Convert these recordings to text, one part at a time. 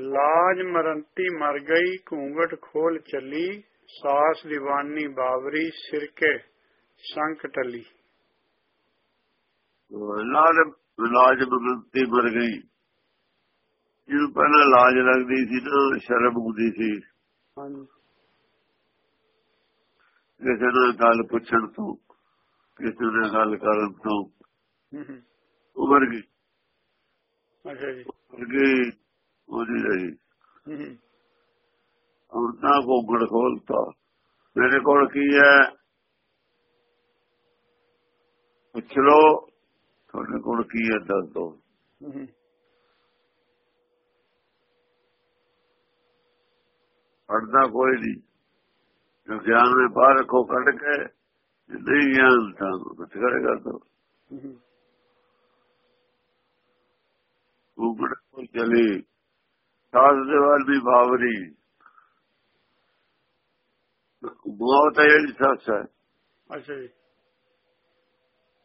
ਲਾਜ ਮਰੰਤੀ ਮਰ ਗਈ ਘੂੰਗਟ ਖੋਲ ਚੱਲੀ ਸਾਸ ਦੀਵਾਨੀ ਬਾਵਰੀ ਸਿਰਕੇ ਸੰਕ ਟਲੀ। ਲਾਜ ਲਾਜ ਬਗਤੀ ਮਰ ਗਈ। ਜਿਹਨੂੰ ਪਹਿਲਾਂ ਲਾਜ ਲੱਗਦੀ ਸੀ ਨਾ ਸ਼ਰਮ ਹੁੰਦੀ ਸੀ। ਹਾਂਜੀ। ਕਿਸੇ ਨਾਲ ਗੱਲ ਪੁੱਛਣ ਤੋਂ ਕਿਸੇ ਨਾਲ ਗੱਲ ਕਰਨ ਤੋਂ ਹੂੰ ਹੂੰ। ਉਹ ਮਰ ਗਈ। ਅੱਛਾ ਜੀ। ਉਹਦੀ ਰਹੀ। ਹੂੰ ਔਰਤਾਂ ਕੋਗੜ ਖੋਲਤਾ। ਮੇਰੇ ਕੋਲ ਕੀ ਹੈ? ਪੁੱਛ ਲੋ ਤੁਹਾਡੇ ਕੋਲ ਕੀ ਹੈ ਦੱਸ ਦੋ ਅੜਦਾ ਕੋਈ ਨਹੀਂ ਜੋ ਗਿਆਨ ਦੇ ਬਾਹਰ ਰੱਖੋ ਕੱਢ ਕੇ ਨਹੀਂ ਗਿਆਨ ਤਾਂ ਕੁਝ ਕਰੇਗਾ ਤਾਂ। ਹੂੰ ਹੂੰ। ਉਗੜ ਕੋਲ ਚਲੀ। ਸਾਧ ਦੇ ਵੱਲ ਵੀ ਬਾਵਰੀ ਬਹੁਤ ਹੈ ਜਿਹੜੀ ਸੱਸ ਹੈ। ਅੱਛਾ ਜੀ।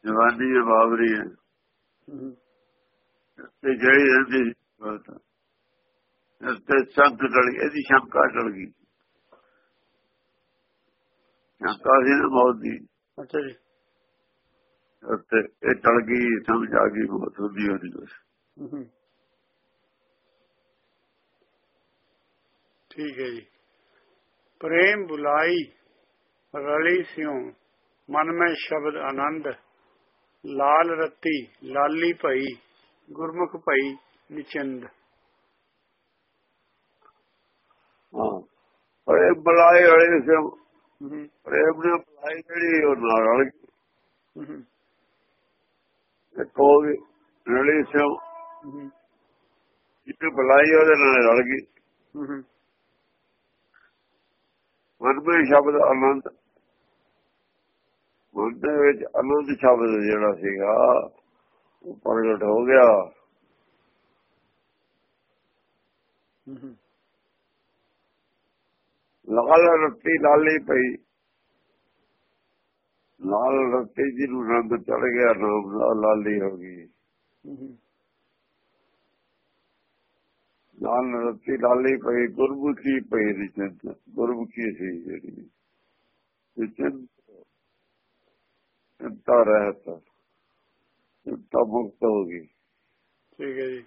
ਜਵਾਨੀ ਹੈ ਬਾਵਰੀ ਹੈ। ਤੇ ਜਿਹੜੀ ਰਹਿੰਦੀ ਬਹੁਤ ਤੇ ਸੰਤ ਡਲ ਗਈ ਇਹਦੀ ਸ਼ੰਕਾ ਡਲ ਗਈ। ਸ਼ੰਕਾ ਸੀ ਨਾ ਬਹੁਤ ਦੀ। ਅੱਛਾ ਜੀ। ਤੇ ਇਹ ਟਲ ਗਈ ਸਮਝ ਆ ਗਈ ਬਹੁਤ ਹੁੰਦੀ ਉਹਦੀ ਕੁਛ ਹੂੰ ਹੂੰ ਠੀਕ ਹੈ ਜੀ। ਪ੍ਰੇਮ ਬੁਲਾਈ ਰਲੀ ਸਿਉ ਮਨ ਮੈਂ ਸ਼ਬਦ ਆਨੰਦ ਲਾਲ ਰਤੀ ਲਾਲੀ ਭਈ ਗੁਰਮੁਖ ਭਈ ਨਿਚੰਦ। ਹਾਂ ਪ੍ਰੇਮ ਬੁਲਾਏ ਵਾਲੇ ਸੇ ਹੂੰ। ਹੂੰ ਪ੍ਰੇਮ ਨੇ ਬੁਲਾਈ ਜਿਹੜੀ ਉਹ ਨਾਲ ਰਲ ਗਈ। ਰਲੀ ਸੇ ਹੂੰ। ਹੂੰ ਜਿੱਥੇ ਬੁਲਾਈ ਉਹਦੇ ਨਾਲ ਰਲ ਗਈ। ਹੂੰ ਹੂੰ ਮਨ ਵਿੱਚ ਸ਼ਬਦ ਆਨੰਦ। ਮਨ ਦੇ ਵਿੱਚ ਆਨੰਦ ਸ਼ਬਦ ਜਿਹੜਾ ਸੀਗਾ ਉਹ ਪ੍ਰਗਟ ਹੋ ਗਿਆ। ਲਾਲ ਰੱਤੀ ਲਾਲੀ ਪਈ। ਲਾਲ ਰੱਤੀ ਜੀ ਨੂੰ ਰੰਗ ਚੜ ਗਿਆ ਦਾ ਲਾਲੀ ਹੋ ਗਈ ਹੂੰ ਹੂੰ ਲਾਲ ਰੱਤੀ ਲਾਲੀ ਪਈ, ਗੁਰਮੁਖੀ ਪਈ ਰਿਚੰਤ ਗੁਰਮੁਖੀ ਸੀ ਜਿਹੜੀ। ਰਿਚੰਤ ਚਿੰਤਾ ਰਹਿਤ, ਚਿੰਤਾ ਮੁਕਤ ਹੋ ਗਈ। ਠੀਕ ਹੈ ਜੀ।